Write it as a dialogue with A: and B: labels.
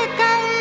A: African